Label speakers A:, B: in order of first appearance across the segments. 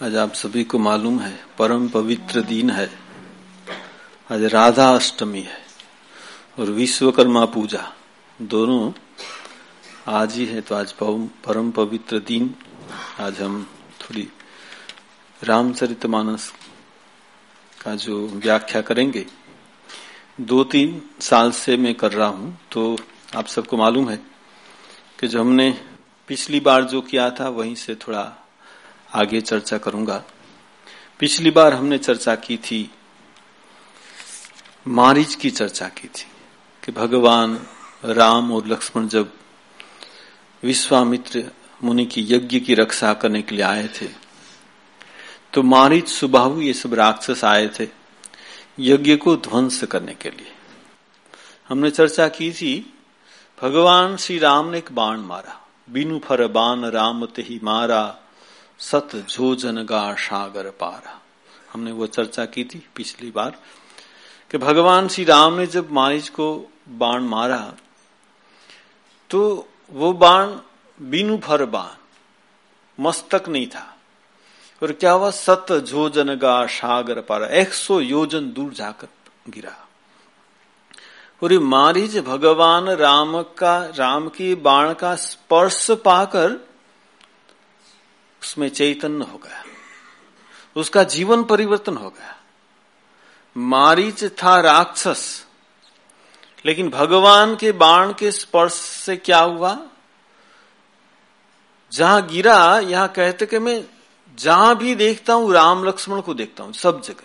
A: आज आप सभी को मालूम है, परम पवित्र दिन है। आज राधा अष्टमी है और विश्वकर्मा पूजा, दोनों आज ही है तो आज परम पवित्र दिन। आज हम थोड़ी रामचरितमानस का जो व्याख्या करेंगे दो तीन साल से मैं कर रहा हूँ तो आप सबको मालूम है कि जो हमने पिछली बार जो किया था, वहीं से थोड़ा आगे चर्चा करूँगा। पिछली बार हमने चर्चा की थी, मारिच की चर्चा की थी, कि भगवान राम और लक्ष्मण जब विश्वामित्र मुनि की यज्ञ की रक्षा करने के लिए आए थे तो मारिच, सुबाहु ये सब राक्षस आए थे यज्ञ को ध्वंस करने के लिए। हमने चर्चा की थी, भगवान श्री राम ने एक बाण मारा, बिनु फर बाण राम ते ही मारा सत झोजन गा सागर पारा। हमने वो चर्चा की थी पिछली बार कि भगवान श्री राम ने जब मारिच को बाण मारा तो वो बाण बिनु फर बाण, मस्तक नहीं था। और क्या हुआ? सत झोजन गा सागर पारा, एक सौ योजन दूर जाकर गिरा। और मारिच भगवान राम का, राम की बाण का स्पर्श पाकर उसमें चैतन्य हो गया। उसका जीवन परिवर्तन हो गया। मारीच था राक्षस, लेकिन भगवान के बाण के स्पर्श से क्या हुआ? जहाँ गिरा, यहाँ कहते कि मैं जहाँ भी देखता हूँ, राम लक्ष्मण को देखता हूँ, सब जगह।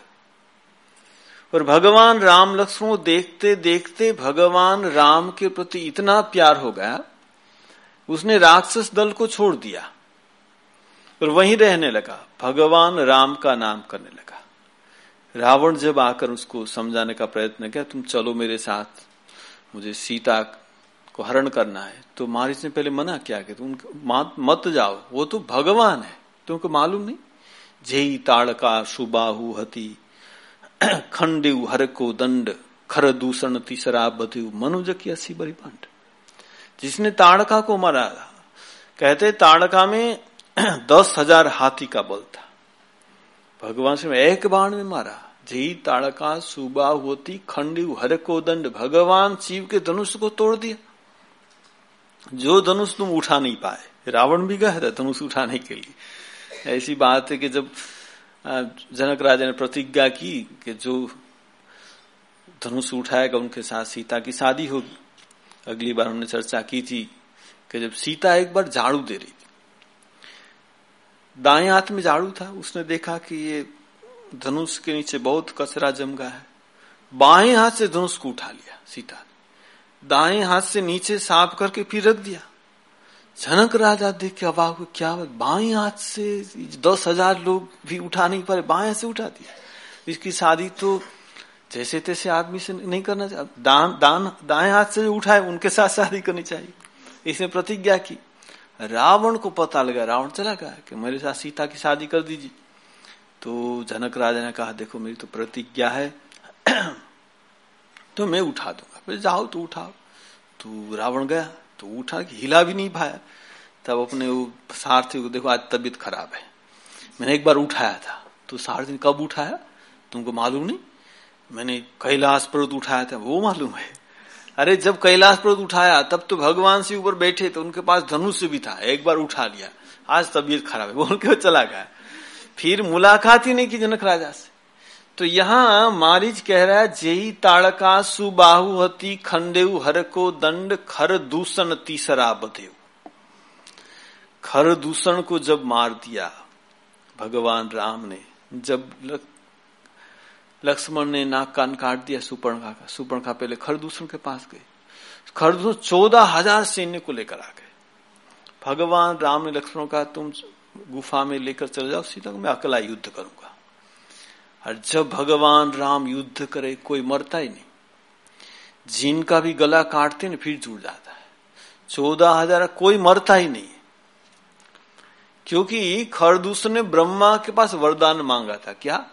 A: और भगवान राम लक्ष्मण को देखते देखते भगवान राम के प्रति इतना प्यार हो गया, उसने राक्षस दल को छोड़ दिया। और वहीं रहने लगा। भगवान राम का नाम करने लगा। रावण जब आकर उसको समझाने का प्रयत्न किया, तुम चलो मेरे साथ, मुझे सीता को हरण करना है। तो मारिच ने पहले मना किया कि तुम मत जाओ, वो तो भगवान है। तुमको मालूम नहीं? जेई ताड़का सुबाहु हती खंडेव हर को दंड, खर दूषण तीसरा बधु मनुज की अस्सी बड़ी पंड जिसने ताड़का को मारा, कहते ताड़का में दस हज़ार हाथी का बल था। भगवान से एक बाण में मारा। जी ताड़का, सुबा, होती खंडी हर को दंड, भगवान शिव के धनुष को तोड़ दिया। जो धनुष तुम उठा नहीं पाए, रावण भी गया था धनुष उठाने के लिए। ऐसी बात है कि जब जनक राजा ने प्रतिज्ञा की कि जो धनुष उठाएगा उनके साथ सीता की शादी होगी। अगली बार हमने चर्चा की थी कि जब सीता एक बार झाड़ू दे रही दाएँ हाथ में झाड़ू था। उसने देखा कि ये धनुष के नीचे बहुत कचरा जम गया है। बाएँ हाथ से धनुष को उठा लिया, सीता। दाएँ हाथ से नीचे साफ़ करके फिर रख दिया। जनक राजा देख के अबाक क्या बाएँ हाथ से दस हज़ार लोग भी उठा नहीं पाए, बाएँ से उठा दिया। इसकी शादी तो जैसे तैसे आदमी से नहीं करना चाहिए। दान दान, दाएँ हाथ से जो उठाए, उनके साथ शादी करनी चाहिए। इसने प्रतिज्ञा की। रावण को पता लगा, रावण चला गया कि मेरे साथ सीता की शादी कर दीजिए। तो जनक राजा ने कहा, देखो मेरी तो प्रतिज्ञा है तो मैं उठा दूँगा। फिर जाओ तो उठाओ। तो रावण गया तो उठा हिला भी नहीं पाया। तब अपने वो सारथी को देखो, आज तबीयत खराब है। मैंने एक बार उठाया था। तो सारथी कब उठाया? तुमको मालूम नहीं? मैंने कैलाश पर्वत उठाया था, वो मालूम है। अरे जब कैलाश पर्वत उठाया, तब तो भगवान से ऊपर बैठे तो उनके पास धनुष भी था। एक बार उठा लिया। आज तबीयत खराब है। बोल के वो चला गया। फिर मुलाकात ही नहीं की जनक राजा से। तो यहाँ मारिज कह रहा है जेई ताड़का सुबाहु हती खंडेव हर को दंड, खर दूषण तीसरा बधेव खर दूषण को जब मार दिया, भगवान राम ने, जब लक्ष्मण ने नाक कान काट दिया सुपर्णखा का सुपर्णखा पहले खरदूषण के पास गए। खरदूषण चौदह हज़ार सैन्य को लेकर आ गए। भगवान राम ने लक्ष्मण कहा तुम गुफा में लेकर चले जाओ, सीता को मैं अकेला युद्ध करूँगा। और जब भगवान राम युद्ध करे, कोई मरता ही नहीं। जिनका भी गला काटते ना फिर जुड़ जाता है। चौदह हज़ार, कोई मरता ही नहीं। क्योंकि खरदूषण ने ब्रह्मा के पास वरदान मांगा था, क्या?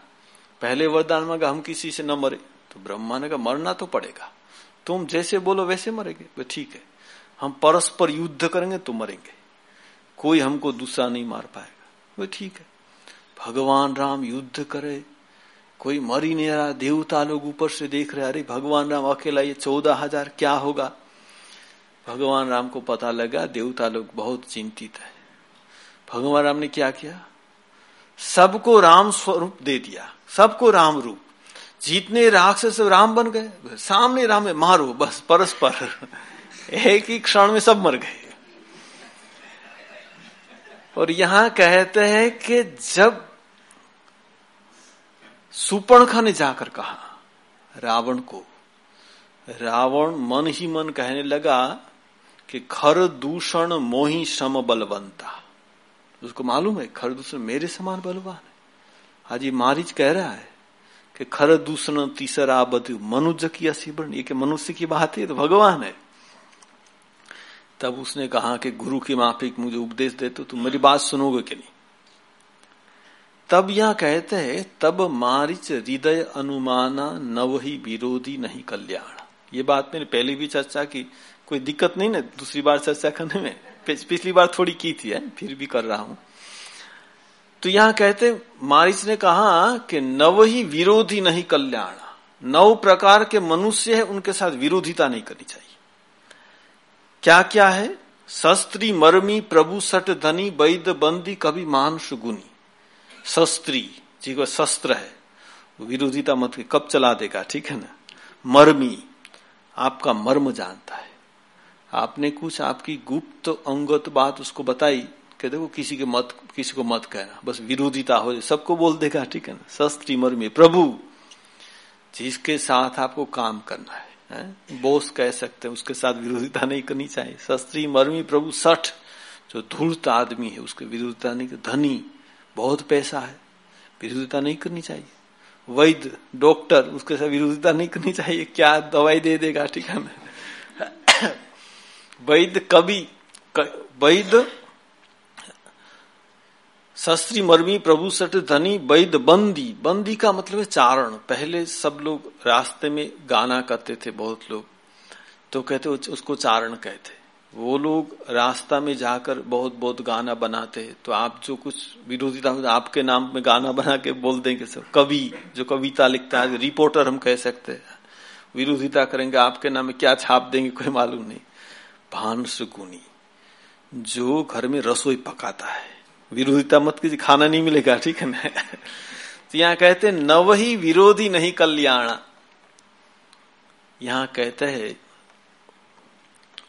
A: पहले वरदान मांगा हम किसी से न मरे। तो ब्रह्मा ने कहा, मरना तो पड़ेगा। तुम जैसे बोलो वैसे मरेंगे। ठीक है। हम परस्पर युद्ध करेंगे तो मरेंगे। कोई हमको दूसरा नहीं मार पाएगा। वो ठीक है। भगवान राम युद्ध करे। कोई मर ही नहीं रहा। देवता लोग ऊपर से देख रहे अरे भगवान राम अकेला, ये चौदह हज़ार क्या होगा? भगवान राम को पता लगा, देवता लोग बहुत चिंतित है। भगवान राम ने क्या किया? सबको राम स्वरूप दे दिया। सबको राम रूप। जीतने राक्षस राम बन गए, सामने राम में मारो, बस, परस्पर। एक ही क्षण में सब मर गए। और यहाँ कहते हैं कि जब सुपर्णखा ने जाकर कहा, रावण को, रावण मन ही मन कहने लगा कि खर दूषण मोही सम बलवंता उसको मालूम है, खर दूषण मेरे समान बलवान है आज मारिच कह रहा है कि खर दूषण तीसरा बधु मनुष्य की असीबरण ये मनुष्य की बात है तो भगवान है। तब उसने कहा कि गुरु की माफिक मुझे उपदेश दे तो तुम मेरी बात सुनोगे कि नहीं? तब यह कहते हैं, तब मारिच हृदय अनुमाना नव ही विरोधी नहीं कल्याण। ये बात मैंने पहले भी चर्चा की, कोई दिक्कत नहीं ना दूसरी बार चर्चा करने में? पिछली बार थोड़ी की थी, है? फिर भी कर रहा हूँ। तो यहाँ कहते मारिच ने कहा कि नव ही विरोधी नहीं कल्याण। नव प्रकार के मनुष्य है, उनके साथ विरोधिता नहीं करनी चाहिए। क्या क्या है? शस्त्री, मर्मी, प्रभु, सट, धनी वैद बंदी कभी मानुष, गुनी। शस्त्री जी को शस्त्र है विरोधिता मत के कब चला देगा, ठीक है ना? मर्मी, आपका मर्म जानता है। आपने कुछ आपकी गुप्त अंगत बात उसको बताई कि देखो किसी के मत, किसी को मत कहना, बस विरोधिता हो जाए सबको बोल देगा, ठीक है ना? शस्त्री मर्मी, प्रभु, जिसके साथ आपको काम करना है बोस कह सकते हैं, उसके साथ विरोधिता नहीं करनी चाहिए। शस्त्री मर्मी, प्रभु, सठ, जो धूर्त आदमी है, उसके विरोधिता नहीं, धनी, बहुत पैसा है, विरोधिता नहीं करनी चाहिए। वैद्य, डॉक्टर, उसके साथ विरोधिता नहीं करनी चाहिए, क्या दवाई दे देगा, ठीक है वैद्य कवि वैद्य शस्त्री मर्मी प्रभु सट धनी वैद बंदी। बंदी का मतलब है चारण। पहले सब लोग रास्ते में गाना करते थे, बहुत लोग। तो कहते उसको चारण कहते। वो लोग रास्ता में जाकर बहुत बहुत गाना बनाते। हैं तो आप जो कुछ विरोधिता आपके नाम में गाना बना के बोल देंगे सब। कवि, जो कविता लिखता है, रिपोर्टर हम कह सकते हैं। विरोधिता करेंगे, आपके नाम में क्या छाप देंगे, कोई मालूम नहीं। भान सुकुनी जो घर में रसोई पकाता है। विरोधिता मत कीजिए, खाना नहीं मिलेगा, ठीक है ना? तो यहाँ कहते नव ही विरोधी नहीं कल्याण। यहाँ कहते हैं,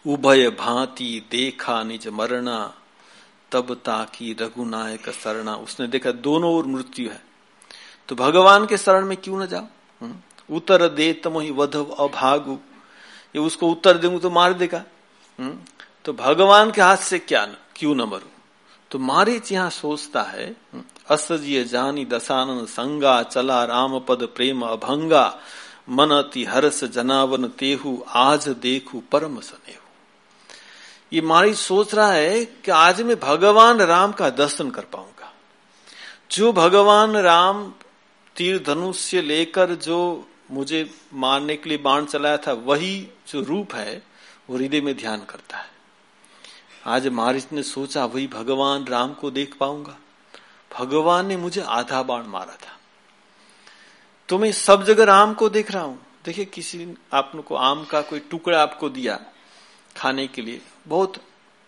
A: उभय भांति देखा निज मरना तब ताकि रघुनायक शरणा। उसने देखा दोनों ओर मृत्यु है। तो भगवान के शरण में क्यों न जाओ हम्म? उत्तर दे तम ही वधव अभागु। ये उसको उत्तर दूँगा तो मार देगा। हम्म? तो भगवान के हाथ से क्या न क्यों न मरू? तो मारिच यहाँ सोचता है, असजिय जानी दशानन संगा, चला राम पद प्रेम अभंगा मन अति हर्ष जनावन तेहु, आज देखू परम सनेहु। ये मारिच सोच रहा है कि आज मैं भगवान राम का दर्शन कर पाऊँगा। जो भगवान राम तीर धनुष से लेकर जो मुझे मारने के लिए बाण चलाया था, वही जो रूप है, वो हृदय में ध्यान करता है। आज मारिच ने सोचा, वही भगवान राम को देख पाऊँगा। भगवान ने मुझे आधा बाण मारा था। तो मैं सब जगह राम को देख रहा हूँ। देखिए, किसी आपको आम का कोई टुकड़ा आपको दिया खाने के लिए। बहुत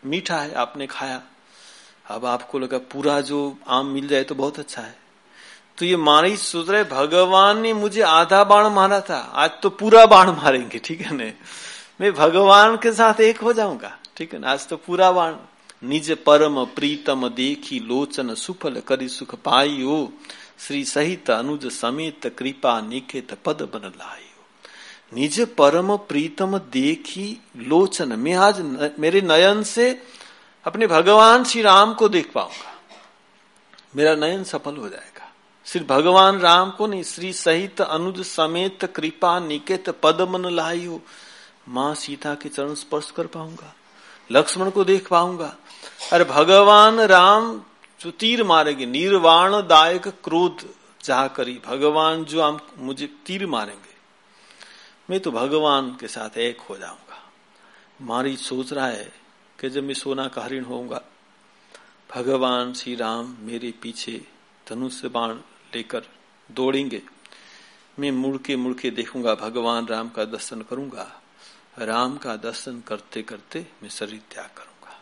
A: मीठा है, आपने खाया। अब आपको लगा पूरा जो आम मिल जाए तो बहुत अच्छा है। तो ये मारी सोच रहे, भगवान ने मुझे आधा बाण मारा था। आज तो पूरा बाण मारेंगे, ठीक है ना? मैं भगवान के साथ एक हो जाऊँगा। ठीक है ना? आज तो पूरा वाण। निज परम प्रीतम देखी लोचन सुफल करी सुख पाइयो। श्री सहित अनुज समेत कृपा निकेत पद बन लाइयो। निज परम प्रीतम देखी लोचन। मैं आज न, मेरे नयन से अपने भगवान श्री राम को देख पाऊँगा। मेरा नयन सफल हो जाएगा। सिर्फ़ भगवान राम को नहीं श्री सहित अनुज समेत कृपा निकेत पद मन लाइयो। माँ सीता के चरण स्पर्श कर पाऊँगा। लक्ष्मण को देख पाऊँगा। अरे भगवान राम जो तीर मारेंगे निर्वाण दायक क्रोध चाह करी, भगवान जो हम, मुझे तीर मारेंगे। मैं तो भगवान के साथ एक हो जाऊँगा। मारी सोच रहा है कि जब मैं सोना का हरिण होऊँगा, भगवान श्री राम मेरे पीछे धनुष बाण लेकर दौड़ेंगे। मैं मुड़के मुड़के देखूँगा, भगवान राम का दर्शन करूँगा। राम का दर्शन करते करते मैं शरीर त्याग करूँगा।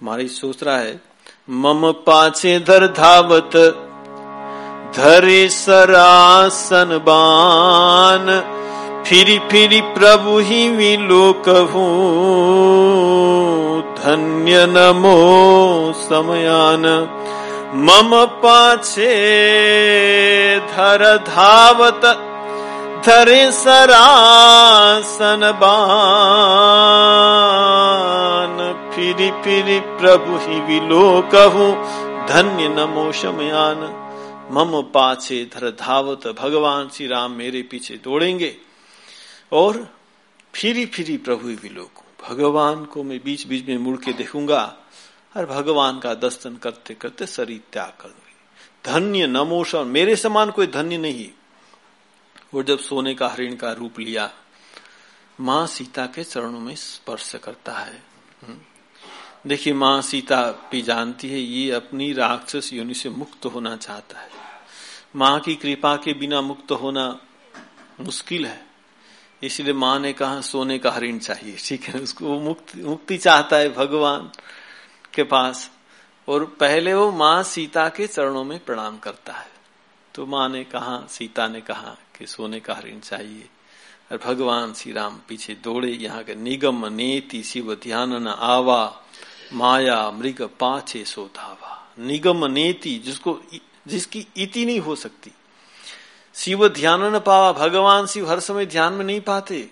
A: हमारी सोच रहा है, मम पाचे धर धावत, धरे सरासन बान, फिरी फिरी प्रभु ही विलोक धन्य नमो समयान, मम पाछे धर धावत धरे सरासन बान। फिरी फिरी, प्रभु ही विलोकहु धन्य नमो शमयान मम पाछे धर धावत भगवान श्री राम मेरे पीछे दौड़ेंगे। और फिरी फिरी, प्रभु ही विलोक भगवान को मैं बीच बीच में मुड़ के देखूँगा। और भगवान का दर्शन करते करते शरीर त्याग कर धन्य नमोशन मेरे समान कोई धन्य नहीं वो जब सोने का हरिण का रूप लिया, माँ सीता के चरणों में स्पर्श करता है। हम्म। देखिए, माँ सीता भी जानती है, ये अपनी राक्षस योनि से मुक्त होना चाहता है। माँ की कृपा के बिना मुक्त होना मुश्किल है। इसलिए माँ ने कहा, सोने का हरिण चाहिए। ठीक है, उसको वो मुक्ति मुक्ति चाहता है भगवान के पास। और पहले वो माँ सीता के चरणों में प्रणाम करता है। तो माँ ने कहा, सीता ने कहा कि सोने का हरिण चाहिए। और भगवान श्री राम पीछे दौड़े, यहाँ के निगम, नेति, शिव ध्यान न आवा, माया, मृग पाछे सो धावा। निगम, नेति, जिसको जिसकी इति नहीं हो सकती। शिव ध्यान न पावा, भगवान शिव हर समय ध्यान में नहीं पाते।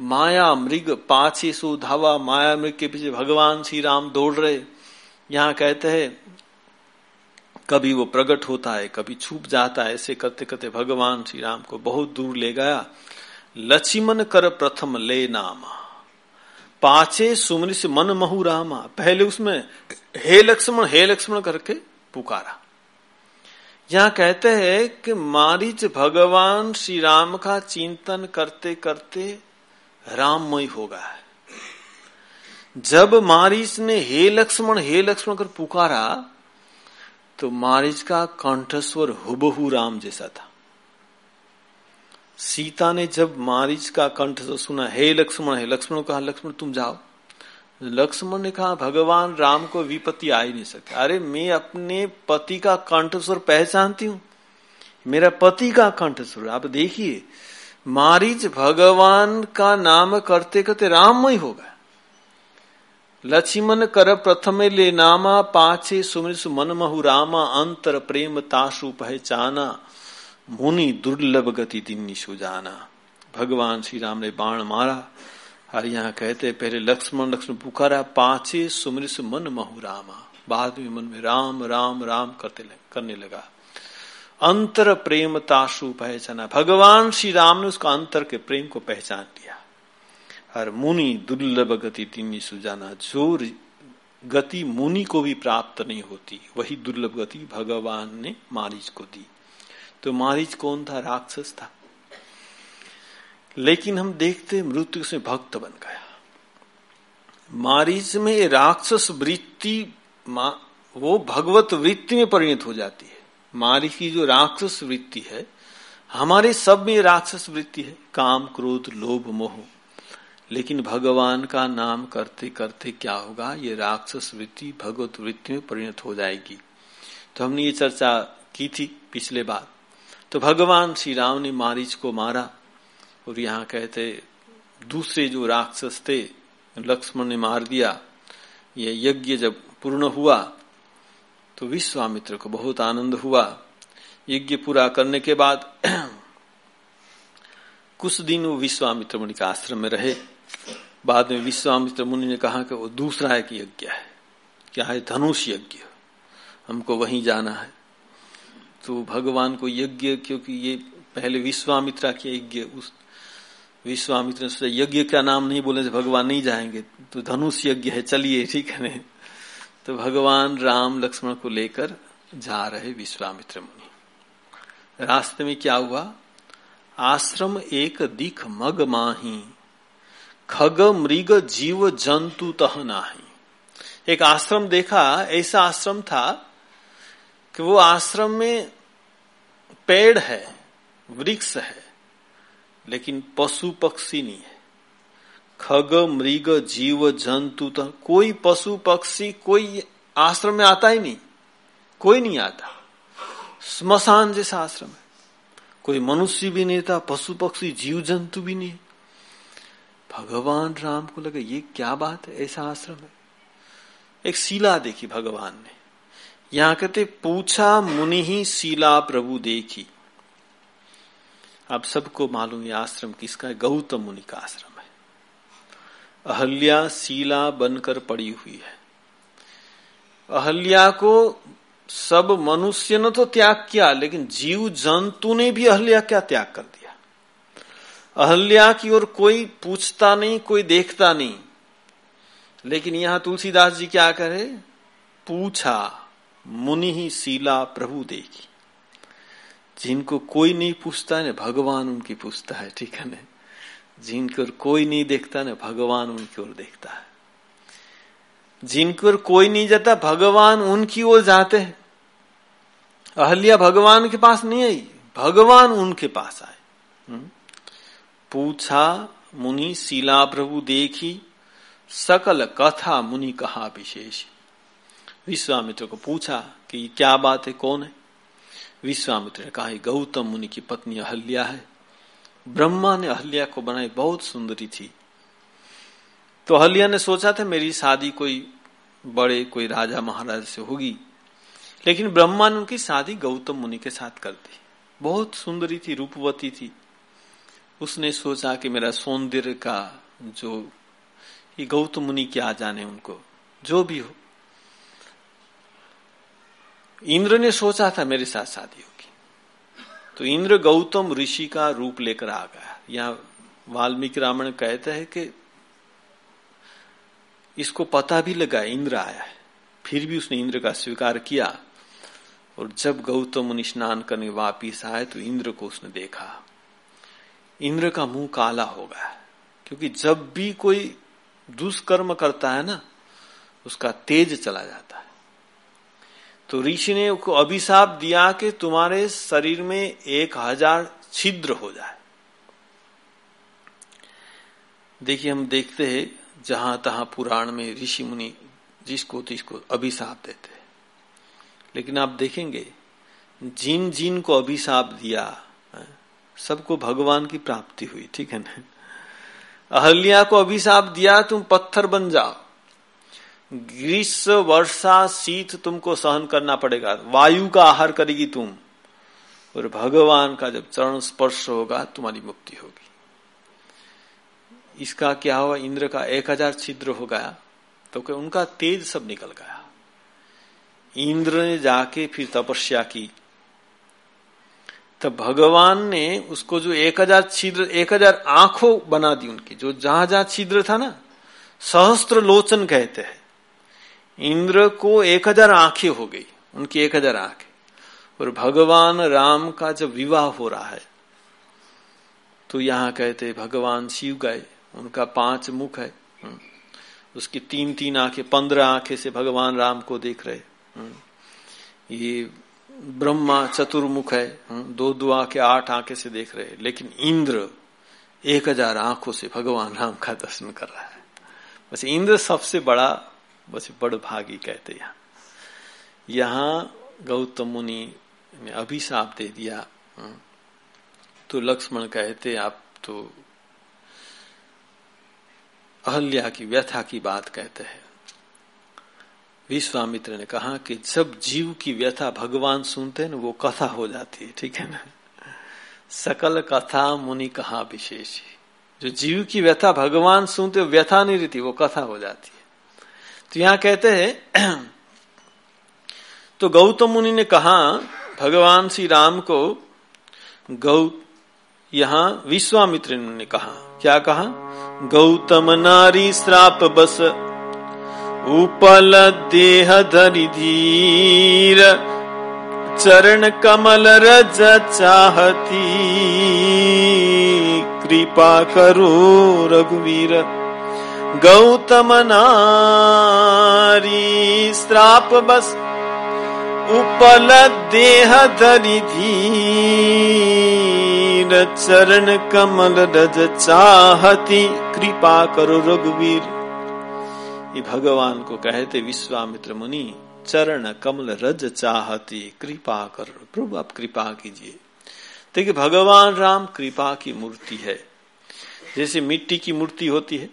A: माया, मृग पाछे सो धावा, माया, मृग के पीछे भगवान श्री राम दौड़ रहे। यहाँ कहते हैं कभी वो प्रकट होता है, कभी छुप जाता है, ऐसे करते करते भगवान श्री राम को बहुत दूर ले गया। लक्ष्मण कर प्रथम ले नामा। पाचे से मन महु रामा। पहले उसमें हे लक्ष्मण हे लक्ष्मण करके पुकारा। यहाँ कहते हैं कि मारिच भगवान श्री राम का चिंतन करते करते राममय हो गया जब मारिच ने हे लक्ष्मण हे लक्ष्मण कर पुकारा तो मारिच का कंठस्वर हुबहू राम जैसा था। सीता ने जब मारिच का कंठस्वर सुना, हे लक्ष्मण हे लक्ष्मण, कहा, लक्ष्मण, तुम जाओ। लक्ष्मण ने कहा, भगवान राम को विपत्ति आ ही नहीं सकती। अरे, मैं अपने पति का कंठस्वर पहचानती हूँ। मेरा पति का कंठस्वर, आप देखिए मारिच भगवान का नाम करते करते राममय हो गया। लक्ष्मण कर प्रथम ले नामा पाछे मन महु रामा अंतर प्रेम ताशु पहचाना मुनि दुर्लभ गति दिन सुजाना भगवान श्री राम ने बाण मारा। और यहाँ कहते पहले लक्ष्मण लक्ष्मण पुकारा पाछे सुमृस मन महु रामा। बाद में मन में राम राम राम करते लग, करने लगा। अंतर प्रेम ताशु पहचाना भगवान श्री राम ने उसका अंतर के प्रेम को पहचान लिया। और मुनि दुर्लभ गति तीन सुजाना जो गति मुनि को भी प्राप्त नहीं होती। वही दुर्लभ गति भगवान ने मारिच को दी। तो मारिच कौन था? राक्षस था। लेकिन हम देखते मृत्यु से भक्त बन गया। मारिच में राक्षस वृत्ति वो भगवत वृत्ति में परिणत हो जाती है। मारी की जो राक्षस वृत्ति है, हमारे सब में राक्षस वृत्ति है। काम, क्रोध, लोभ, मोह लेकिन भगवान का नाम करते करते क्या होगा? ये राक्षस वृत्ति, भगवत वृत्ति में परिणत हो जाएगी। तो हमने ये चर्चा की थी पिछले बार। तो भगवान श्री राम ने मारिच को मारा और यहाँ कहते, दूसरे जो राक्षस थे, लक्ष्मण ने मार दिया। ये यज्ञ जब पूर्ण हुआ तो विश्वामित्र को बहुत आनंद हुआ। यज्ञ पूरा करने के बाद कुछ दिन वो विश्वामित्र मुनि का आश्रम में रहे। बाद में विश्वामित्र मुनि ने कहा कि वो दूसरा एक यज्ञ है। क्या है? धनुष यज्ञ। हमको वहीं जाना है। तो भगवान को यज्ञ, क्योंकि ये पहले विश्वामित्रा के यज्ञ, उस विश्वामित्र से यज्ञ का नाम नहीं बोले भगवान नहीं जाएँगे। तो धनुष यज्ञ है, चलिए, ठीक है। तो भगवान राम लक्ष्मण को लेकर जा रहे विश्वामित्र मुनि। रास्ते में क्या हुआ? आश्रम एक दिख मग माही। खग मृग जीव जंतु तह नाही. एक आश्रम देखा, ऐसा आश्रम था कि वो आश्रम में पेड़ है, वृक्ष है, लेकिन पशु पक्षी नहीं है। खग मृग जीव जंतु तो कोई पशु पक्षी, कोई आश्रम में आता ही नहीं। कोई नहीं आता। स्मशान जैसा आश्रम है। कोई मनुष्य भी नहीं था, पशु पक्षी, जीव जंतु भी नहीं। भगवान राम को लगा, ये क्या बात है? ऐसा आश्रम है। एक शिला देखी भगवान ने। यहाँ कहते, पूछा मुनि ही शिला प्रभु देखी। आप सबको मालूम ये आश्रम किसका है? गौतम मुनि का आश्रम है। अहल्या शिला बनकर पड़ी हुई है। अहल्या को सब मनुष्य ने तो त्याग किया, लेकिन जीव जंतु ने भी अहल्या क्या त्याग कर दिया? अहल्या की ओर कोई पूछता नहीं, कोई देखता नहीं। लेकिन यहाँ तुलसीदास जी क्या करे? पूछा, मुनि ही शीला प्रभु देखी। जिनको कोई नहीं पूछता है, भगवान उनकी पूछता है, ठीक है ना? जिनको कोई नहीं देखता ना भगवान उनकी ओर देखता है। जिनको कोई नहीं जाता, भगवान उनकी ओर जाते हैं। अहल्या भगवान के पास नहीं आई, भगवान उनके पास आए। हम्म? पूछा, मुनि शीला प्रभु देखी, सकल कथा मुनि कहा विशेष। विश्वामित्र को पूछा कि क्या बात है, कौन है? विश्वामित्र ने कहा गौतम मुनि की पत्नी अहल्या है। ब्रह्मा ने अहल्या को बनाई, बहुत सुंदरी थी। तो अहल्या ने सोचा था, मेरी शादी कोई बड़े, कोई राजा महाराज से होगी। लेकिन ब्रह्मा ने उनकी शादी गौतम मुनि के साथ कर दी। बहुत सुंदरी थी, रूपवती थी। उसने सोचा कि मेरा सौंदर्य का जो ये गौतम मुनि क्या जाने उनको, जो भी हो। इंद्र ने सोचा था मेरे साथ शादी होगी। तो इंद्र गौतम ऋषि का रूप लेकर आ गया। यहाँ वाल्मीकि रामायण कहते हैं कि इसको पता भी लगा, इंद्र आया है। फिर भी उसने इंद्र का स्वीकार किया। और जब गौतम मुनि स्नान करने वापिस आए तो इंद्र को उसने देखा। इंद्र का मुँह काला हो गया क्योंकि जब भी कोई दुष्कर्म करता है ना, उसका तेज चला जाता है। तो ऋषि ने उसको अभिशाप दिया कि तुम्हारे शरीर में एक हज़ार छिद्र हो जाए। देखिए, हम देखते हैं जहाँ तहां पुराण में ऋषि मुनि जिसको तिसको अभिशाप देते हैं। लेकिन आप देखेंगे, जिन जिन को अभिशाप दिया सबको भगवान की प्राप्ति हुई, ठीक है ना? अहल्या को अभिशाप दिया, तुम पत्थर बन जाओ। ग्रीष्म वर्षा, शीत तुमको सहन करना पड़ेगा। वायु का आहार करेगी तुम। और भगवान का जब चरण स्पर्श होगा, तुम्हारी मुक्ति होगी। इसका क्या हुआ? इंद्र का एक हज़ार छिद्र हो गया तो उनका तेज सब निकल गया। इंद्र ने जाके फिर तपस्या की। तब भगवान ने उसको जो एक हज़ार छिद्र, एक हज़ार आँखों बना दी उनकी, जो जहाँ जहाँ छिद्र था ना, सहस्त्र लोचन कहते हैं इंद्र को एक हज़ार आँखें हो गई, उनकी एक हज़ार आँखें और भगवान राम का जब विवाह हो रहा है तो यहाँ कहते भगवान शिव गए, उनका पाँच मुख है हम्म। उसकी तीन तीन आँखें, पंद्रह आँखें से भगवान राम को देख रहे हम्म। ये ब्रह्मा चतुर्मुख है हम्म। दो दो आँखें, आठ आँखें से देख रहे लेकिन इंद्र एक हज़ार आँखों से भगवान राम का दर्शन कर रहा है। बस इंद्र सबसे बड़ा, बस बड़ भागी कहते यहाँ यहाँ गौतम मुनि ने अभिशाप दे दिया। तो लक्ष्मण कहते, आप तो अहल्या की, व्यथा की बात कहते हैं। विश्वामित्र ने कहा कि जब जीव की व्यथा भगवान सुनते हैं ना, वो कथा हो जाती है, ठीक है ना? सकल कथा मुनि कहा विशेष जो जीव की व्यथा भगवान सुनते व्यथा नहीं रहती, वो कथा हो जाती है। तो यहाँ कहते हैं तो गौतम मुनि ने कहा, भगवान श्री राम को गौ, यहाँ विश्वामित्र ने कहा, क्या कहा? गौतम नारी श्राप बस उपल देह धरि धीर, चरण कमल रज चाहती। कृपा करो रघुवीर, गौतम नारी, श्राप बस। उपल देह धरी धीर, चरण कमल रज चाहती। कृपा करो रघुवीर। ये भगवान को कहते विश्वामित्र मुनि, चरण कमल रज चाहती, कृपा कर, प्रभु आप कृपा कीजिए। देखिए, भगवान राम कृपा की मूर्ति है। जैसे मिट्टी की मूर्ति होती है,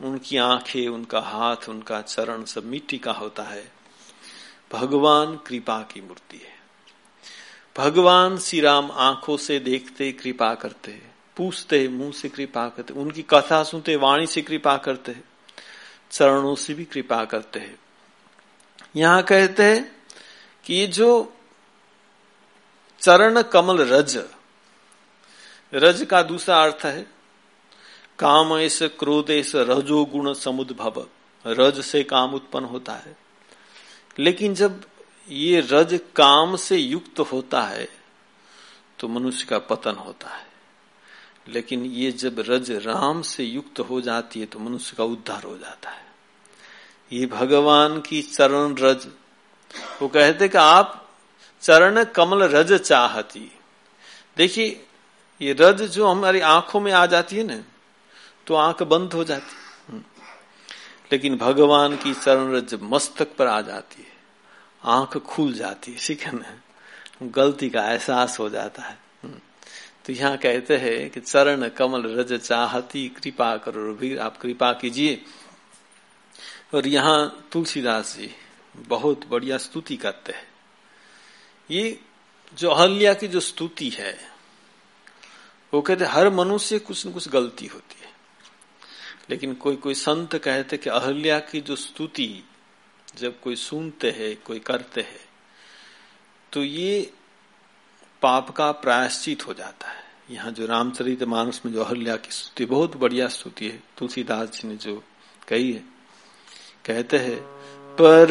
A: उनकी आँखें, उनका हाथ, उनका चरण सब मिट्टी का होता है। भगवान कृपा की मूर्ति है। भगवान श्री राम आँखों से देखते, कृपा करते, पूछते, मुँह से कृपा करते, उनकी कथा सुनते, वाणी से कृपा करते। चरणों से भी कृपा करते हैं। यहाँ कहते हैं कि ये जो चरण कमल रज रज का दूसरा अर्थ है, काम ऐसे रजो गुण समुद्भव रज से काम उत्पन्न होता है। लेकिन जब ये रज काम से युक्त होता है तो मनुष्य का पतन होता है। लेकिन ये जब रज राम से युक्त हो जाती है तो मनुष्य का उद्धार हो जाता है। ये भगवान की चरण रज। वो कहते कि आप चरण कमल रज चाहती। देखिए, ये रज जो हमारी आँखों में आ जाती है ना तो आँख बंद हो जाती हम्म। लेकिन भगवान की चरण रज मस्तक पर आ जाती है। आँख खुल जाती है, ठीक है ना? गलती का एहसास हो जाता है। तो यहाँ कहते हैं कि चरण कमल रज चाहती कृपा करो रघुवीर आप कृपा कीजिए। और यहाँ तुलसीदास जी बहुत बढ़िया स्तुति करते हैं। ये जो अहल्या की जो स्तुति है, वो कहते हर मनुष्य कुछ न कुछ गलती होती है। लेकिन कोई कोई संत कहते कि अहल्या की जो स्तुति, जब कोई सुनते हैं, कोई करते हैं तो ये पाप का प्रायश्चित हो जाता है। यहाँ जो रामचरित मानस में जो अहल्या की स्तुति, बहुत बढ़िया स्तुति है, तुलसीदास जी ने जो कही है। कहते हैं, पर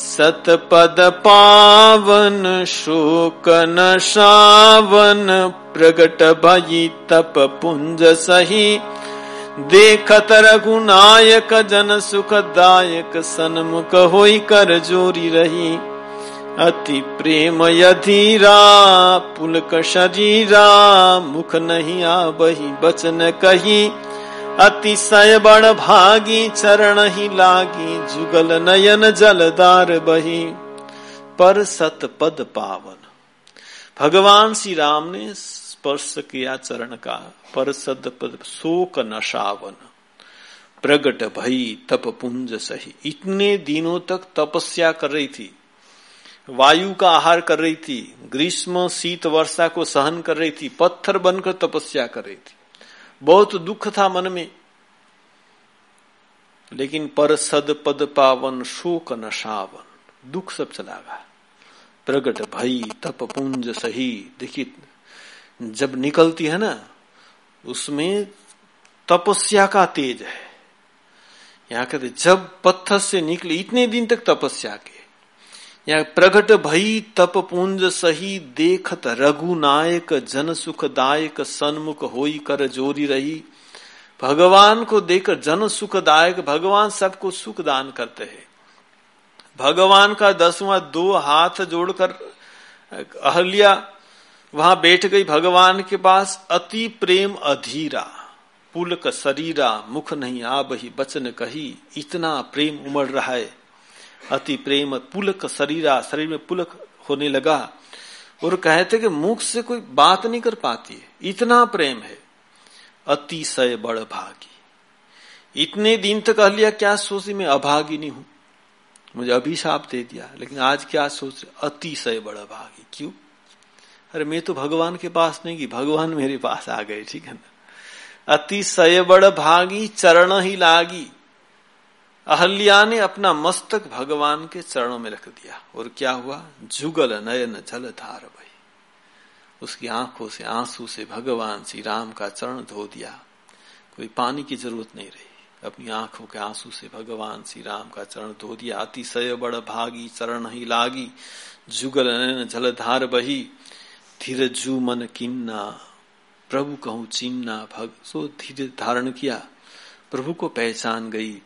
A: सतपद पावन शोक न शावन प्रगट भई तप पुंज सही। देखत रघुनायक जन सुखदायक, सन्मुख होई कर जोरी रही। अति प्रेम यधीरा पुलक शरीरा, मुख नहीं आ बही बचन कही। अतिशय बड़ भागी, चरण ही लागी, जुगल नयन जलदार बही। पर सत पद पावन। भगवान श्री राम ने स्पर्श किया चरण का, पर सद पद, शोक नशावन प्रगट भई तप पुंज सही। इतने दिनों तक तपस्या कर रही थी। वायु का आहार कर रही थी, ग्रीष्म शीत वर्षा को सहन कर रही थी, पत्थर बनकर तपस्या कर रही थी। बहुत दुख था मन में। लेकिन पर सद पद पावन, शोक नशावन दुख सब चला गया। प्रगट भई, तप पुंज सही। देखिए, जब निकलती है ना, उसमें तपस्या का तेज है। यहाँ कहते, जब पत्थर से निकले, इतने दिन तक तपस्या के यहाँ प्रगट भई तप पुंज सही देखत रघु नायक जन सुखदायक सन्मुख होई कर जोरी रही। भगवान को देखकर जन सुखदायक, भगवान सबको सुख दान करते हैं। भगवान का दसवां दो हाथ जोड़कर अहल्या, वहाँ बैठ गई भगवान के पास, अति प्रेम अधीरा, पुलक शरीरा मुख नहीं आ बही बचन कही, इतना प्रेम उमड़ रहा है। अति प्रेम, पुलक शरीरा, शरीर में पुलक होने लगा और कहते कि मुख से कोई बात नहीं कर पाती है। इतना प्रेम है। अतिशय बड़ भागी। इतने दिन तक कह लिया, क्या सोची मैं? अभागी नहीं हूँ। मुझे अभिशाप दे दिया। लेकिन आज क्या सोच अतिशय बड़ भागी। क्यों? अरे मैं तो भगवान के पास नहीं गई भगवान मेरे पास आ गए, ठीक है ना? अतिशय बड़ भागी, चरण ही लागी। अहल्या ने अपना मस्तक भगवान के चरणों में रख दिया। और क्या हुआ? जुगल नयन जल धार भाई उसकी आँखों से आँसू से भगवान श्री राम का चरण धो दिया। कोई पानी की ज़रूरत नहीं रही। अपनी आँखों के आँसू से भगवान श्री राम का चरण धो दिया। अतिशय बड़ भागी चरण ही लागी। जुगल नयन जलधार बही धीरजू मन किन्ना। प्रभु कहूँ चिन्ना भग। सो धीरे धारण किया। प्रभु को पहचान गई।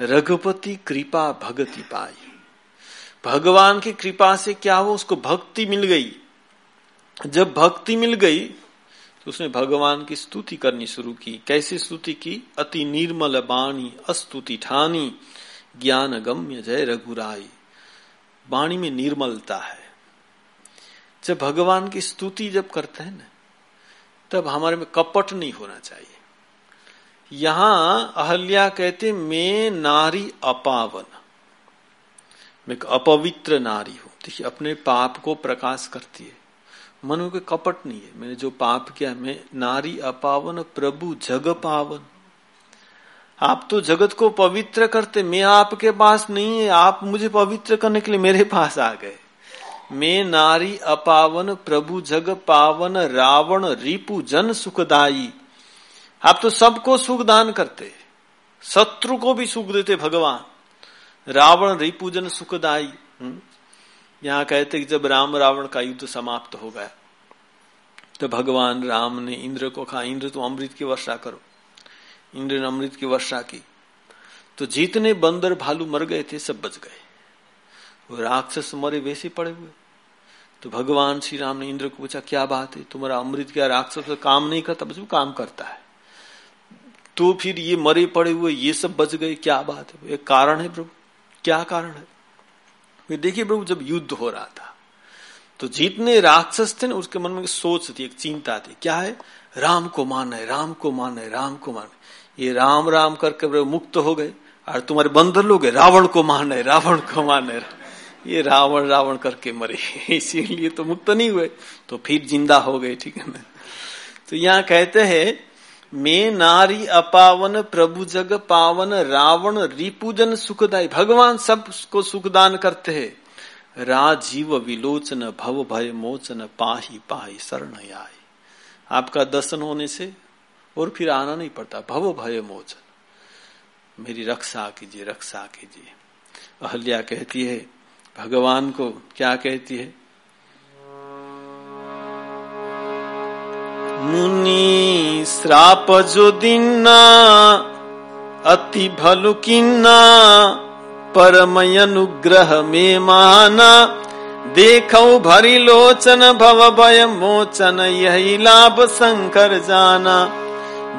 A: रघुपति कृपा भगति पाई। भगवान की कृपा से क्या हो उसको भक्ति मिल गई। जब भक्ति मिल गई तो उसने भगवान की स्तुति करनी शुरू की। कैसे स्तुति की? अति निर्मल बाणी, अस्तुति ठानी ज्ञान गम्य जय रघुराई। वाणी में निर्मलता है। जब भगवान की स्तुति जब करते हैं ना, तब हमारे में कपट नहीं होना चाहिए। यहाँ अहल्या कहते, मैं नारी अपावन। मैं अपवित्र नारी हूँ। देखिए, अपने पाप को प्रकाश करती है। मन के कपट नहीं है। मैंने जो पाप किया, मैं नारी अपावन, प्रभु जग पावन। आप तो जगत को पवित्र करते। मैं आपके पास नहीं है। आप मुझे पवित्र करने के लिए मेरे पास आ गए। मैं नारी अपावन, प्रभु जग पावन, रावण, रिपु, जन सुखदाई आप तो सबको सुख दान करते, शत्रु को भी सुख देते भगवान। रावण रिपूजन सुखदाई हम्म? यहाँ कहते कि जब राम रावण का युद्ध समाप्त हो गया तो भगवान राम ने इंद्र को कहा, इंद्र तुम अमृत की वर्षा करो। इंद्र ने अमृत की वर्षा की। तो जितने बंदर भालू मर गए थे, सब बच गए। वो राक्षस मरे, वैसे पड़े हुए। तो भगवान श्री राम ने इंद्र को पूछा, क्या बात है? तुम्हारा अमृत क्या राक्षस तो काम नहीं करता? बस वो काम करता है। तो फिर ये मरे पड़े हुए, ये सब बच गए, क्या बात है? एक कारण है प्रभु। क्या कारण है? देखिए प्रभु, जब युद्ध हो रहा था तो जितने राक्षस थे ना, उसके मन में सोच थी, एक चिंता थी। क्या है? राम को मान है, राम को मान है, राम को मान ये राम राम करके प्रभु मुक्त हो गए। और तुम्हारे बंदर लोग रावण को मान है, रावण को मान है। ये रावण रावण करके मरे, इसीलिए तो मुक्त नहीं हुए। तो फिर ज़िंदा हो गए, ठीक है ना? तो यहाँ कहते हैं मैं नारी अपावन प्रभु जग पावन रावण रिपुजन सुखदाई भगवान सबको सुखदान करते हैं राजीव विलोचन भव भय मोचन पाही पाही शरण आय आपका दर्शन होने से और फिर आना नहीं पड़ता भव भय मोचन मेरी रक्षा कीजिए रक्षा कीजिए अहल्या कहती है भगवान को क्या कहती है मुनि श्राप जो दिन्ना, अति भलु किन्ना, परमय अनुग्रह में माना। देखो भरी लोचन, भव भय मोचन, यही लाभ शंकर जाना।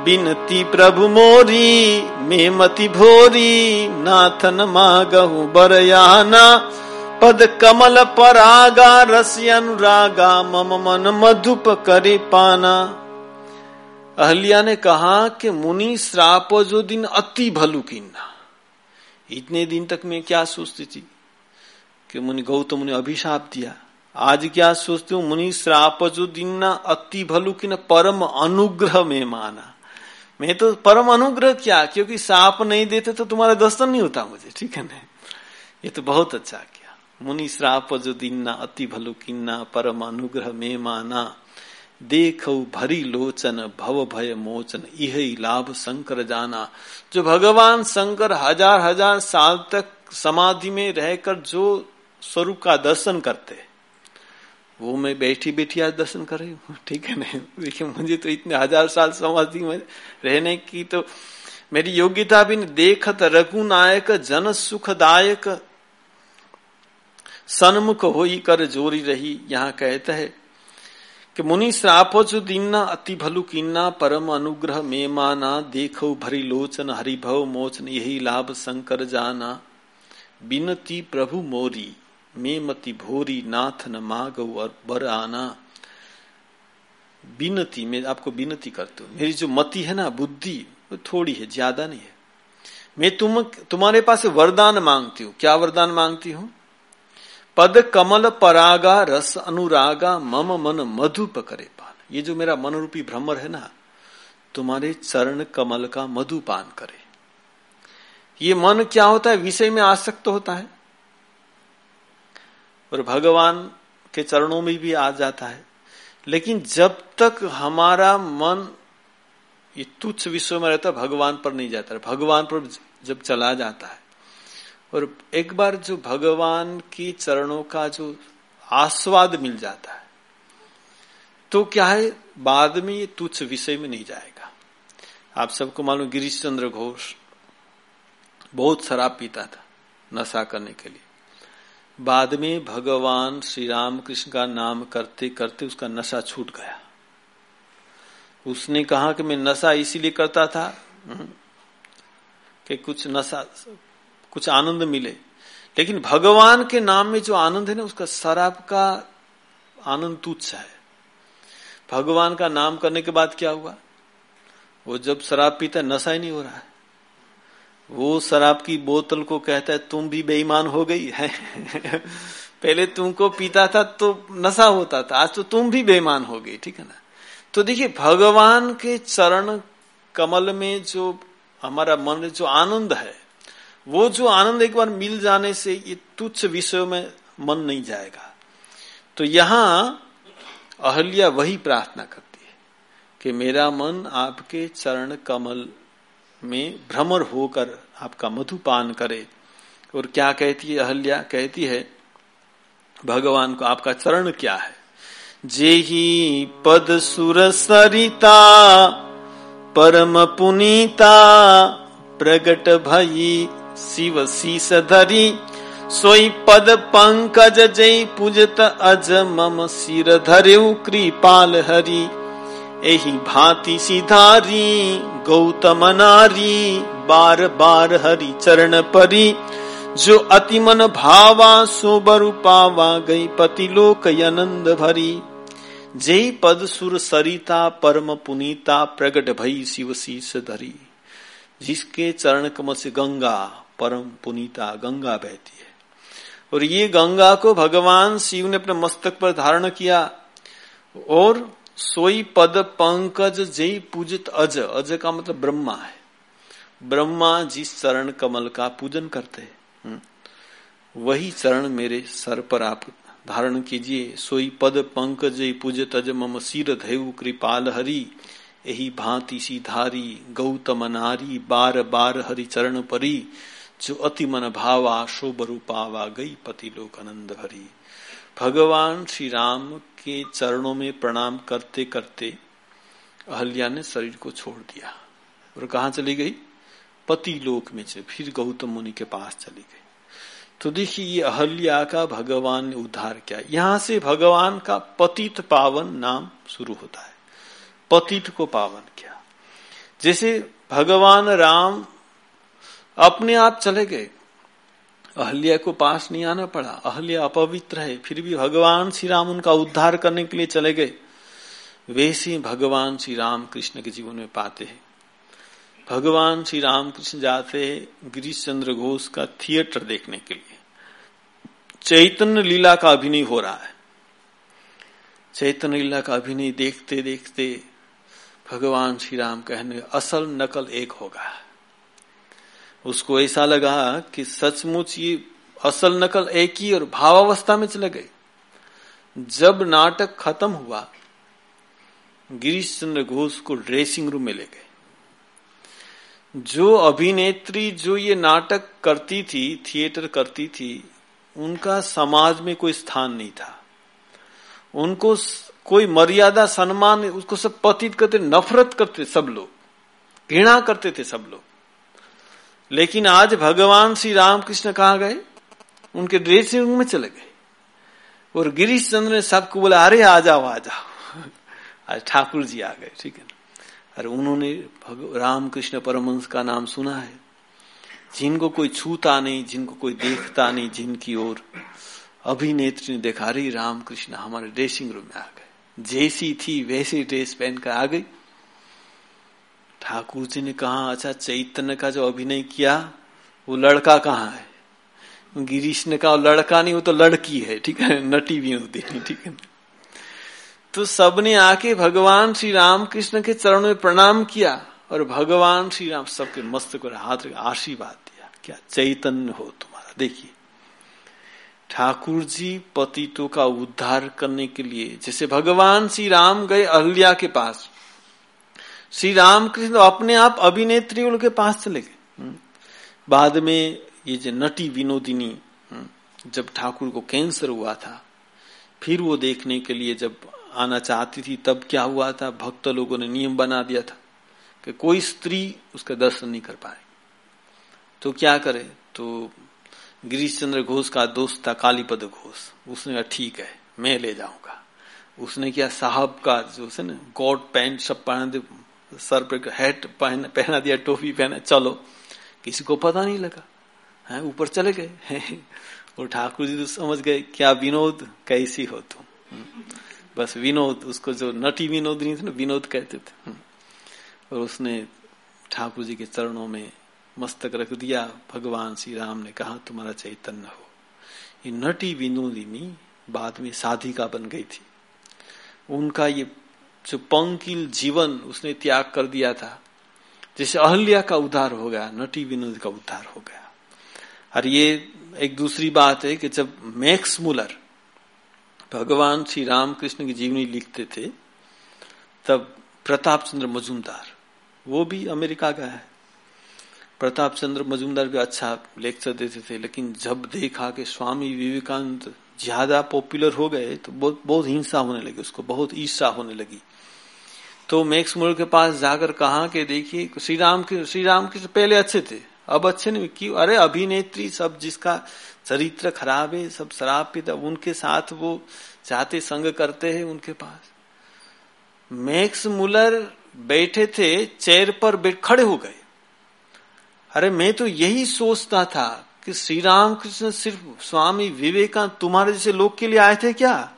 A: बिनती प्रभु मोरी में मति भोरी, नाथन मागहु बरयाना। पद कमल परागा रसी अनुरागा, मम मन मधुप करे पाना। अहल्या ने कहा कि मुनि श्राप जो दिन अति भलु किन्ना। इतने दिन तक मैं क्या सोचती थी कि मुनि गौतम ने अभिशाप दिया। आज क्या सोचती हूँ, मुनि श्राप जो दिन ना अति भलु कि परम अनुग्रह में माना। मैं तो परम अनुग्रह क्या, क्योंकि साप नहीं देते तो तुम्हारा दर्शन नहीं होता मुझे, ठीक है ना? ये तो बहुत अच्छा किया। मुनि श्राप जो दिन्ना अति भलु किन्ना परम अनुग्रह में माना देखो भरी लोचन भव भय मोचन यही लाभ शंकर जाना। जो भगवान शंकर हज़ार हज़ार साल तक समाधि में रहकर जो स्वरूप का दर्शन करते, वो मैं बैठी बैठी आज दर्शन कर रही हूँ। ठीक है, नहीं? देखिए, मुझे तो इतने हज़ार साल समाधि में रहने की तो मेरी योग्यता भी नहीं। देखत रघुनायक जन सुखदायक सन्मुख हो कर जोरी रही, यहाँ कहते हैं कि मुनि श्रापो जो दीना अति भलु कीना परम अनुग्रह में माना, देखो भरी लोचन, हरिभव मोचन, यही लाभ शंकर जाना। बिनती प्रभु मोरी, में मति भोरी, नाथ न मागो और बर आना। बिनती मैं, आपको बिनती करती हूँ। मेरी जो मति है ना, बुद्धि, वो थोड़ी है, ज़्यादा नहीं है। मैं तुम, तुम्हारे पास वरदान मांगती हूँ। क्या वरदान मांगती हूँ? पद कमल परागा, रस अनुरागा, मम मन मधु पकरे पान। ये जो मेरा मन रूपी भ्रमर है ना, तुम्हारे चरण कमल का मधु पान करे। ये मन क्या होता है? विषय में आसक्त होता है। और भगवान के चरणों में भी आ जाता है। लेकिन जब तक हमारा मन ये तुच्छ विश्व में रहता है भगवान पर नहीं जाता। भगवान पर जब चला जाता है और एक बार जो भगवान की चरणों का जो आस्वाद मिल जाता है तो क्या है? बाद में ये तुच्छ विषय में नहीं जाएगा। आप सबको मालूम गिरीश चंद्र घोष बहुत शराब पीता था नशा करने के लिए। बाद में भगवान श्री राम कृष्ण का नाम करते करते उसका नशा छूट गया। उसने कहा कि मैं नशा इसीलिए करता था कि कुछ नशा कुछ आनंद मिले। लेकिन भगवान के नाम में जो आनंद है ना, उसका शराब का आनंद तुच्छ है। भगवान का नाम करने के बाद क्या हुआ? वो जब शराब पीता नशा ही नहीं हो रहा है। वो शराब की बोतल को कहता है, तुम भी बेईमान हो गई है। पहले तुमको पीता था तो नशा होता था, आज तो तुम भी बेईमान हो गई, ठीक है ना? तो देखिए, भगवान के चरण कमल में जो हमारा मन जो आनंद है वो जो आनंद एक बार मिल जाने से ये तुच्छ विषयों में मन नहीं जाएगा। तो यहाँ अहल्या वही प्रार्थना करती है कि मेरा मन आपके चरण कमल में भ्रमर होकर आपका मधुपान करे। और क्या कहती है अहल्या? कहती है, भगवान को आपका चरण क्या है? जे ही पद सुर सरिता, परम पुनीता, प्रगट भई शिव शीस धरी, सोई पद पंकज जय पूजत अज मम सिर धरेऊ कृपाल हरि। एही भांति सिधारी, गौतम नारी, बार बार हरि चरण परी। जो अति मन भावा सो बरु पावा, गई पति लोक आनंद भरी। जय पद सुर सरिता, परम पुनीता, प्रगट भई शिव शीस धरी। जिसके चरण कमल से गंगा परम पुनीता गंगा बहती है। और ये गंगा को भगवान शिव ने अपने मस्तक पर धारण किया और सोई पद पंकज जय पूजित अज। अज का मतलब ब्रह्मा है। ब्रह्मा जिस चरण कमल का पूजन करते हैं। हम्म, वही चरण मेरे सर पर आप धारण कीजिए। सोई पद पंकज पूजित अज। मम सिर धैव कृपाल हरि। यही भांति सी धारी। गौतम नारी बार बार हरि चरण परी। जो अति मन भावा शोभ रूपावा गई पति लोक आनंद भरी। भगवान श्री राम के चरणों में प्रणाम करते करते अहल्या ने शरीर को छोड़ दिया और कहा चली गई? पति लोक में से फिर गौतम मुनि के पास चली गई। तो देखिए, ये अहल्या का भगवान ने उद्धार किया। यहाँ से भगवान का पतित पावन नाम शुरू होता है। पतित को पावन किया। जैसे भगवान राम अपने आप चले गए। अहल्या को पास नहीं आना पड़ा। अहल्या अपवित्र है, फिर भी भगवान श्री राम उनका उद्धार करने के लिए चले गए। वैसे भगवान श्री राम कृष्ण के जीवन में पाते हैं। भगवान श्री राम कृष्ण जाते हैं गिरीश चंद्र घोष का थिएटर देखने के लिए। चैतन्य लीला का अभिनय हो रहा है। चैतन्य लीला का अभिनय देखते देखते भगवान श्री राम कहने, असल नकल एक होगा। उसको ऐसा लगा कि सचमुच ये असल नकल एक ही और भावावस्था में चले गए जब नाटक खत्म हुआ गिरीश चंद्र घोष को ड्रेसिंग रूम में ले गए। जो अभिनेत्री जो ये नाटक करती थी थिएटर करती थी, उनका समाज में कोई स्थान नहीं था। उनको कोई मर्यादा, सम्मान, उसको सब पतित करते, नफरत करते सब लोग, घृणा करते थे सब लोग। लेकिन आज भगवान श्री रामकृष्ण कहा गए? उनके ड्रेसिंग रूम में चले गए। और गिरीश चंद्र ने सबको बोला, अरे, आ जाओ आ जाओ। आज ठाकुर जी आ गए, ठीक है अरे उन्होंने रामकृष्ण परमंश का नाम सुना है। जिनको कोई छूता नहीं, जिनको कोई देखता नहीं, जिनकी ओर अभिनेत्री ने देखा रही रामकृष्ण हमारे ड्रेसिंग रूम में आ गए। जैसी थी, वैसी ड्रेस पहनकर आ गई। ठाकुर जी ने कहा अच्छा चैतन्य का जो अभिनय किया, वो लड़का कहाँ है? गिरीश ने कहा लड़का नहीं, वो तो लड़की है, ठीक है, नटी विनोदिनी ठीक है। तो सबने आके भगवान श्री राम कृष्ण के चरण में प्रणाम किया और भगवान श्री राम सबके मस्तक पर हाथ आशीर्वाद दिया, क्या चैतन्य हो तुम्हारा? देखिए, ठाकुर जी पतितों का उद्धार करने के लिए, जैसे भगवान श्री राम गए अहल्या के पास श्री रामकृष्ण अपने आप अभिनेत्री के पास चले गए। हम्म। बाद में ये जो नटी विनोदिनी हम्म, जब ठाकुर को कैंसर हुआ था फिर वो देखने के लिए जब आना चाहती थी तब क्या हुआ था? भक्त लोगों ने नियम बना दिया था कि कोई स्त्री उसका दर्शन नहीं कर पाए। तो क्या करे? तो गिरीश चंद्र घोष का दोस्त था कालीपद घोष। उसने कहा ठीक है मैं ले जाऊँगा। उसने क्या साहब का जो है ना कोट पैंट सब पहन सर पे हैट पहन, पहना दिया, टोपी पहना, चलो। किसी को पता नहीं लगा। है, ऊपर चले गए। और ठाकुर जी तो समझ गए, क्या विनोद? कैसी हो तुम? बस विनोद, उसको जो नटी विनोद नहीं थे ना, विनोद कहते थे। और उसने ठाकुर जी के चरणों में मस्तक रख दिया। भगवान श्री राम ने कहा, तुम्हारा चैतन्य हो। ये नटी विनोदिनी बाद में साधिका बन गई थी। उनका ये जो पंकिल जीवन उसने त्याग कर दिया था, जैसे अहल्या का उद्धार हो गया, नटी विनोद का उद्धार हो गया। और ये एक दूसरी बात है कि जब मैक्स मुलर भगवान श्री राम कृष्ण की जीवनी लिखते थे, तब प्रताप चंद्र मजूमदार, वो भी अमेरिका का है। प्रताप चंद्र मजूमदार भी अच्छा लेक्चर देते थे, लेकिन जब देखा कि स्वामी विवेकानंद ज़्यादा पॉपुलर हो गए तो बहुत बहुत हिंसा होने लगी, उसको बहुत ईर्षा होने लगी। तो मैक्स मुलर के पास जाकर कहा कि देखिए श्री राम के श्री राम के पहले अच्छे थे, अब अच्छे नहीं, क्यों? अरे अभिनेत्री सब जिसका चरित्र खराब है, सब शराब पीता, उनके साथ वो चाहते संग करते हैं उनके पास। मैक्स मुलर बैठे थे, चेयर पर बैठ, खड़े हो गए। अरे मैं तो यही सोचता था कि श्री राम कृष्ण सिर्फ़ स्वामी विवेकानंद, तुम्हारे जैसे लोग के लिए आए थे क्या?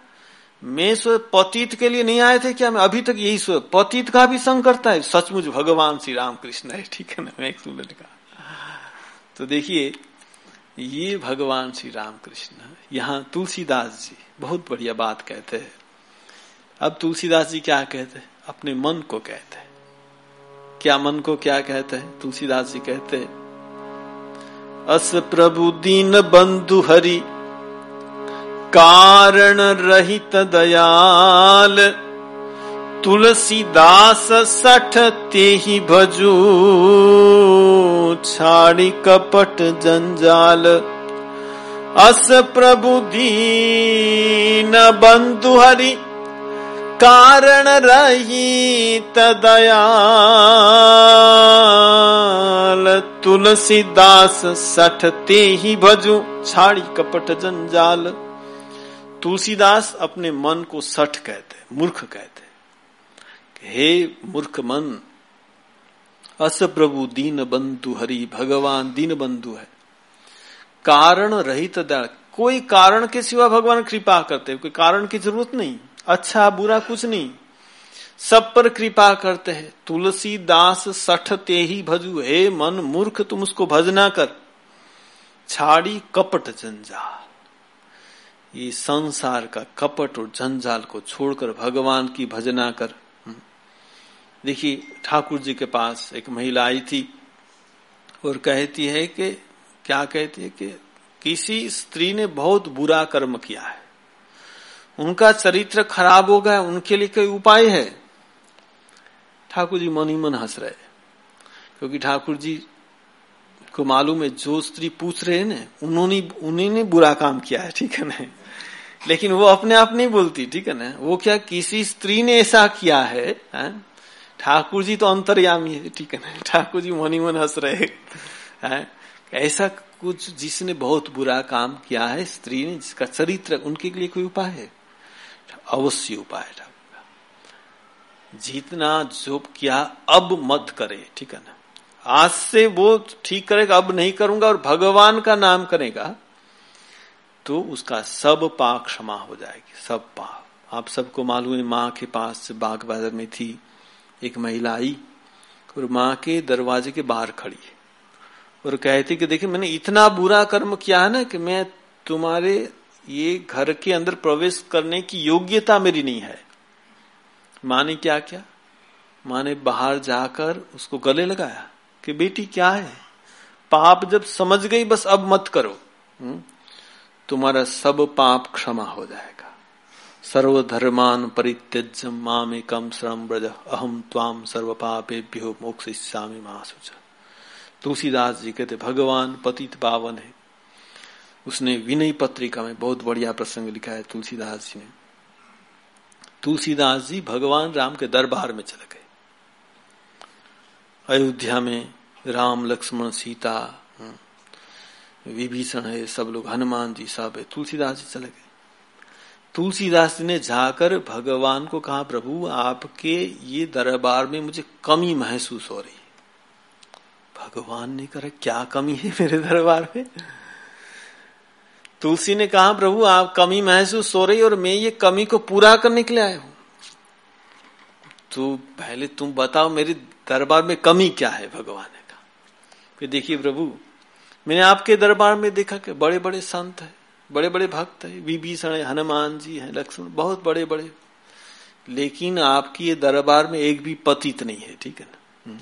A: मैं सो पतित के लिए नहीं आए थे क्या? मैं अभी तक यही सो पतित का भी संग करता है। सचमुच भगवान श्री राम कृष्ण है, ठीक है ना? मैं एक का तो देखिए, ये भगवान श्री राम कृष्ण यहाँ तुलसीदास जी, बहुत बढ़िया बात कहते हैं। अब तुलसीदास जी क्या कहते हैं? अपने मन को कहते हैं। क्या मन को क्या कहते हैं? तुलसीदास जी कहते हैं, अस प्रभु दीन बंधु हरि कारण रहित दयाल, तुलसीदास सठ ते भजू छाड़ी कपट जंजाल। अस प्रभु दीन बंधु हरि, कारण रहित दयाल। तुलसीदास सठ ते ही भजू छाड़ी कपट जंजाल। तुलसीदास अपने मन को सठ कहते, मूर्ख कहते हे मूर्ख मन, अस प्रभु दीन बंधु हरि भगवान दीन बंधु है। कारण रहित दया कोई कारण के सिवा भगवान कृपा करते, कोई कारण की ज़रूरत नहीं अच्छा बुरा कुछ नहीं, सब पर कृपा करते हैं। तुलसी दास सठ ते ही भजू, हे मन मूर्ख, तुम उसको भजना कर। छाड़ी कपट जंजाल। ये संसार का कपट और जंजाल को छोड़कर भगवान की भजना कर। देखिए, ठाकुर जी के पास एक महिला आई थी और कहती है कि, क्या कहती है कि किसी स्त्री ने बहुत बुरा कर्म किया है। उनका चरित्र खराब हो गया, उनके लिए कोई उपाय है? ठाकुर जी मन ही मन हंस रहे क्योंकि ठाकुर जी को मालूम है, जो स्त्री पूछ रहे हैं ना, उन्होंने उन्होंने बुरा काम किया है, ठीक है ना? लेकिन वो अपने आप नहीं बोलती ठीक है ना? वो क्या किसी स्त्री ने ऐसा किया है, है? ठाकुर जी तो अंतर्यामी है ठीक है ना? ठाकुर जी मनी मन हंस रहे है ऐसा कुछ जिसने बहुत बुरा काम किया है स्त्री ने जिसका चरित्र उनके लिए कोई उपाय है? अवश्य उपाय है ठाकुर जितना जो किया अब मत करे ठीक है ना? आज से वो ठीक करेगा अब नहीं करूँगा और भगवान का नाम करेगा तो उसका सब पाप क्षमा हो जाएगी, सब पाप। आप सबको मालूम है, माँ के पास बाग बाज़ार में थी एक महिला आई और माँ के दरवाजे के बाहर खड़ी है। और कहती कि देखिए, मैंने इतना बुरा कर्म किया है ना कि मैं तुम्हारे ये घर के अंदर प्रवेश करने की योग्यता मेरी नहीं है। माँ ने क्या किया? माँ ने बाहर जाकर उसको गले लगाया कि बेटी क्या है? पाप जब समझ गई, बस अब मत करो। हम्म? तुम्हारा सब पाप क्षमा हो जाएगा। सर्वधर्मान परित्यज माम एकम श्रम ब्रज अहम त्वाम सर्व पापेभ्यो मोक्ष इच्छामी महासुच तुलसीदास जी कहते भगवान पतित पावन है। उसने विनय पत्रिका में बहुत बढ़िया प्रसंग लिखा है तुलसीदास जी ने। तुलसीदास जी भगवान राम के दरबार में चले गए। अयोध्या में राम लक्ष्मण सीता हम्म, विभीषण है, सब लोग, हनुमान जी, सब है। तुलसीदास जी चले गए। तुलसीदास जी ने जाकर भगवान को कहा, प्रभु, आपके ये दरबार में मुझे कमी महसूस हो रही भगवान ने कहा, क्या कमी है मेरे दरबार में? तुलसी ने कहा, प्रभु, आप कमी महसूस हो रही और मैं ये कमी को पूरा करने के लिए आया हूँ। तो पहले तुम बताओ, मेरे दरबार में कमी क्या है? भगवान ने कहा। फिर देखिए, प्रभु मैंने आपके दरबार में देखा कि बड़े बड़े संत है बड़े बड़े भक्त है विभीषण है हनुमान जी है, लक्ष्मण, बहुत बड़े बड़े लेकिन आपकी ये दरबार में एक भी पतित नहीं है, ठीक है ना हम्म।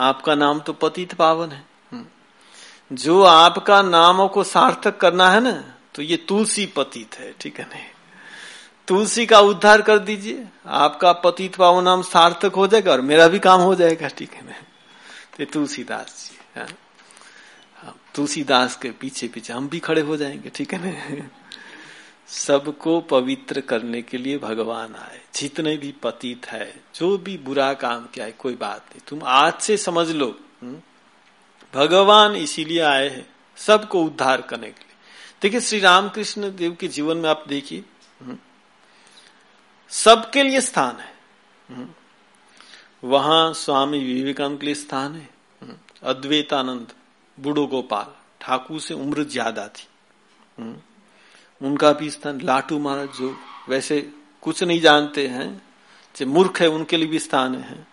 A: आपका नाम तो पतित पावन है हम्म। जो आपका नामों को सार्थक करना है ना तो ये तुलसी पतित है, ठीक है नहीं तुलसी का उद्धार कर दीजिए, आपका पतित पावन नाम सार्थक हो जाएगा और मेरा भी काम हो जाएगा, ठीक है ना तो तुलसीदास जी हाँ। तुलसीदास के पीछे पीछे हम भी खड़े हो जाएँगे, ठीक है ना सबको पवित्र करने के लिए भगवान आए जितने भी पतित है, जो भी बुरा काम किया है, कोई बात नहीं तुम आज से समझ लो हम्म? भगवान इसीलिए आए हैं सबको उद्धार करने के लिए देखिए, श्री रामकृष्ण देव के जीवन में आप देखिए हम्म? सबके लिए स्थान है हम्म? वहाँ स्वामी विवेकानंद के लिए स्थान है अद्वैतानंद बूढ़ो गोपाल ठाकुर से उम्र ज़्यादा थी। हम्म। उनका भी स्थान लाटू महाराज जो वैसे कुछ नहीं जानते हैं जो मूर्ख है उनके लिए भी स्थान है।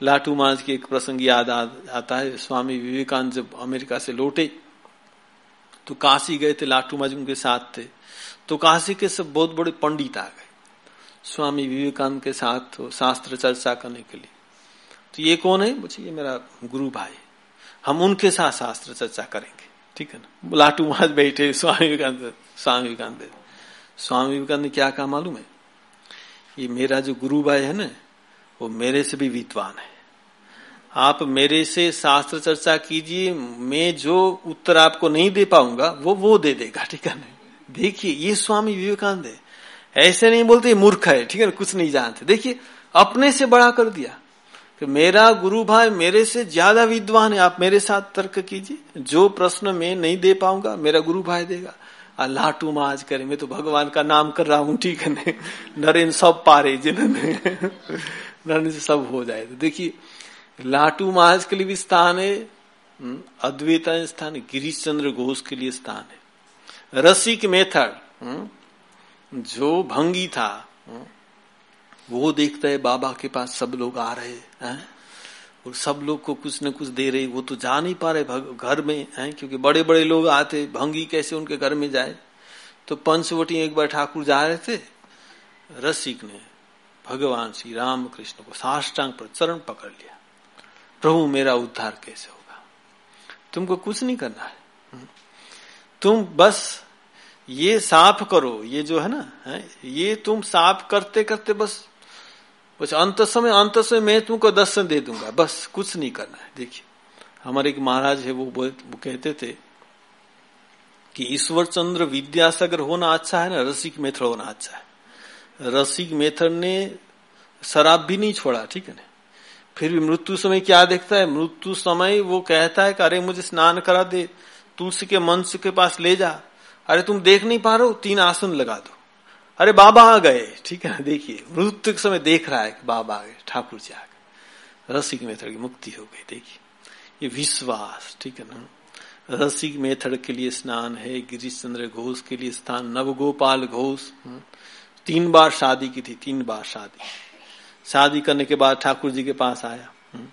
A: लाटू महाराज की एक प्रसंग याद आ, आता है स्वामी विवेकानंद जब अमेरिका से लौटे तो काशी गए थे लाटू महाराज उनके साथ थे। तो काशी के सब बहुत बड़े पंडित आ गए स्वामी विवेकानंद के साथ शास्त्र चर्चा करने के लिए। तो ये कौन है? मुझे ये मेरा गुरु भाई। हम उनके साथ शास्त्र चर्चा करेंगे। ठीक है ना? लाटू महाज बैठे, स्वामी विवेकानंद स्वामी विवेकानंद स्वामी विवेकानंद क्या कहा मालूम है? ये मेरा जो गुरु भाई है ना, वो मेरे से भी विद्वान है। आप मेरे से शास्त्र चर्चा कीजिए, मैं जो उत्तर आपको नहीं दे पाऊँगा, वो वो दे देगा, ठीक है ना? देखिए, ये स्वामी विवेकानंद है। ऐसे नहीं बोलते मूर्ख है। ठीक है ना? कुछ नहीं जानते। देखिए, अपने से बड़ा कर दिया। कि मेरा गुरु भाई मेरे से ज़्यादा विद्वान है आप मेरे साथ तर्क कीजिए। जो प्रश्न मैं नहीं दे पाऊँगा मेरा गुरु भाई देगा। अल्लाह टू माज करे मैं तो भगवान का नाम कर रहा हूँ ठीक है नरेन सब पारे जिन्होंने। नरेन से सब हो जाए। तो देखिए लाटू महाराज के लिए भी स्थान है हम्म, अद्वैत स्थान है गिरीश चंद्र घोष के लिए स्थान है। रसिक मेथड हम्म, जो भंगी था हम्म, वो देखता है बाबा के पास सब लोग आ रहे हैं और सब लोग को कुछ न कुछ दे रहे, वो तो जा नहीं पा रहे घर में, हैं? क्योंकि बड़े बड़े लोग आते, भंगी कैसे उनके घर में जाए? तो पंचवटी एक बार ठाकुर जा रहे थे, रसिक ने भगवान श्री राम कृष्ण को साष्टांग पर चरण पकड़ लिया। प्रभु, मेरा उद्धार कैसे होगा? तुमको कुछ नहीं करना है। तुम बस ये साफ़ करो, ये जो है ना, है? ये तुम साफ़ करते करते बस बस अंत समय अंत समय मैं तुमको दर्शन दे दूँगा। बस कुछ नहीं करना है। देखिए हमारे एक महाराज है वो, वो कहते थे कि ईश्वर चंद्र विद्यासागर होना अच्छा है ना? रसिक मेथड होना अच्छा है। रसिक मेथड ने शराब भी नहीं छोड़ा ठीक है ना? फिर भी मृत्यु समय क्या देखता है? मृत्यु समय वो कहता है कि अरे मुझे स्नान करा दे तुलसी के मंच के पास ले जा। अरे तुम देख नहीं पा रहे हो? तीन आसन लगा दो। अरे बाबा आ गए, ठीक है ना, देखिए, मृत्यु के समय देख रहा है कि बाबा आ गए, ठाकुर जी आ गए रसिक मेथड की मुक्ति हो गई, देखिए ये विश्वास, ठीक है ना रसिक मेथड के लिए स्नान है गिरीश चंद्र घोष के लिए स्थान, नवगोपाल घोष हम्म। तीन बार शादी की थी, तीन बार शादी शादी करने के बाद ठाकुर जी के पास आया हम्म।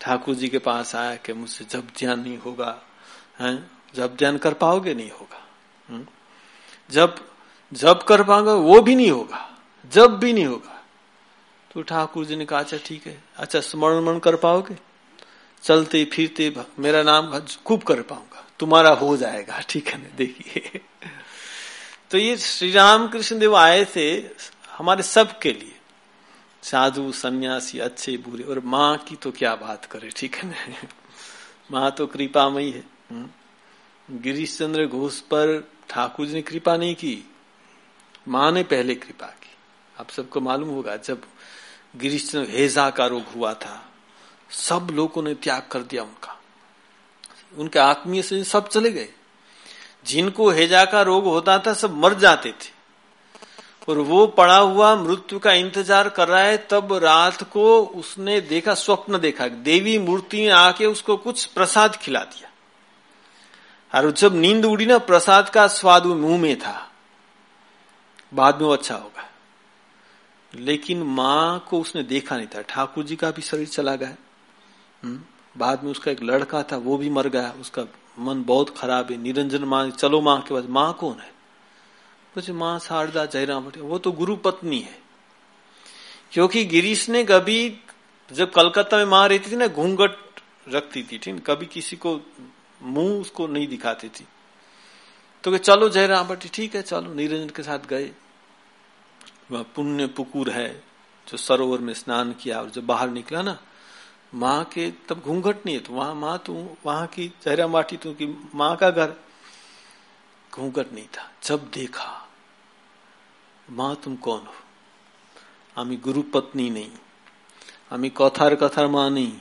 A: ठाकुर जी के पास आया कि मुझसे जब ध्यान नहीं होगा, है, जब ध्यान कर पाओगे नहीं होगा हम्म। जब जब कर पाऊँगा, वो भी नहीं होगा। जब भी नहीं होगा। तो ठाकुर जी ने कहा अच्छा ठीक है। अच्छा स्मरण मन कर पाओगे? चलते, फिरते मेरा नाम खूब कर पाऊँगा। तुम्हारा हो जाएगा, ठीक है ना, देखिए। तो ये श्री राम कृष्ण देव आए थे हमारे सब के लिए। साधु, सन्यासी, अच्छे, बुरे, और माँ की तो क्या बात करे, ठीक है ना? माँ तो कृपा कृपामयी है। हम्म। गिरीश चंद्र घोष पर ठाकुर जी ने कृपा नहीं की। माँ ने पहले कृपा की। आप सबको मालूम होगा, जब गिरीश हेजा का रोग हुआ था, सब लोगों ने त्याग कर दिया उनका। उनके आत्मीय से सब चले गए। जिनको हेजा का रोग होता था, सब मर जाते थे। और वो पड़ा हुआ, मृत्यु का इंतज़ार कर रहा है, तब रात को उसने देखा, स्वप्न देखा। देवी मूर्ति आके उसको कुछ प्रसाद खिला दिया। और जब नींद उड़ी ना, प्रसाद का स्वाद मुँह में था। बाद में वो अच्छा होगा। लेकिन माँ को उसने देखा नहीं था। ठाकुर जी का भी शरीर चला गया। हम्म, बाद में उसका एक लड़का था वो भी मर गया। उसका मन बहुत खराब है निरंजन माँ चलो माँ के बाद माँ कौन है? बोले माँ शारदा जयराम वो तो गुरु पत्नी है। क्योंकि गिरीश ने कभी जब कलकत्ता में माँ रहती थी ना घूंघट रखती थी ठीक? कभी किसी को मुँह उसको नहीं दिखाती थी। तो चलो जयराम भट्टी ठीक है चलो। निरंजन के साथ गए। वह पुण्य पुकुर है जो सरोवर में स्नान किया और जब बाहर निकला ना माँ के तब घूंघट नहीं है तो वहां माँ तू वहां की जयराम बाटी तू की माँ का घर घूंघट नहीं था जब देखा माँ तुम कौन हो আমি গুরু পত্নী নেই আমি কথার কথার মা নেই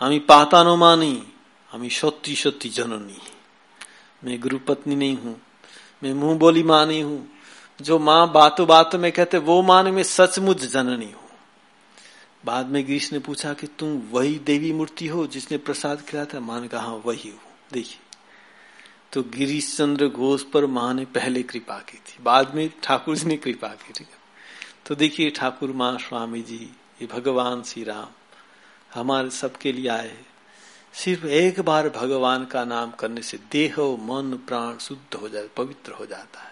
A: আমি পাতানো মা নেই আমি সত্যি সত্যি জননী मैं गुरु पत्नी नहीं हूं मैं मुंह बोली मां नहीं हूं जो माँ बातों बातों में कहते वो माँ मैं सचमुच जननी हूँ। बाद में ग्रीश ने पूछा कि तुम वही देवी मूर्ति हो जिसने प्रसाद खिलाया था? मान कहा हाँ, वही हूँ। देखिए। तो गिरीश चंद्र घोष पर माँ ने पहले कृपा की थी। बाद में ठाकुर जी ने कृपा की थी तो देखिए ठाकुर माँ स्वामी जी ये भगवान श्री राम हमारे सबके लिए आए सिर्फ़ एक बार भगवान का नाम करने से देह मन प्राण शुद्ध हो जाए पवित्र हो जाता है।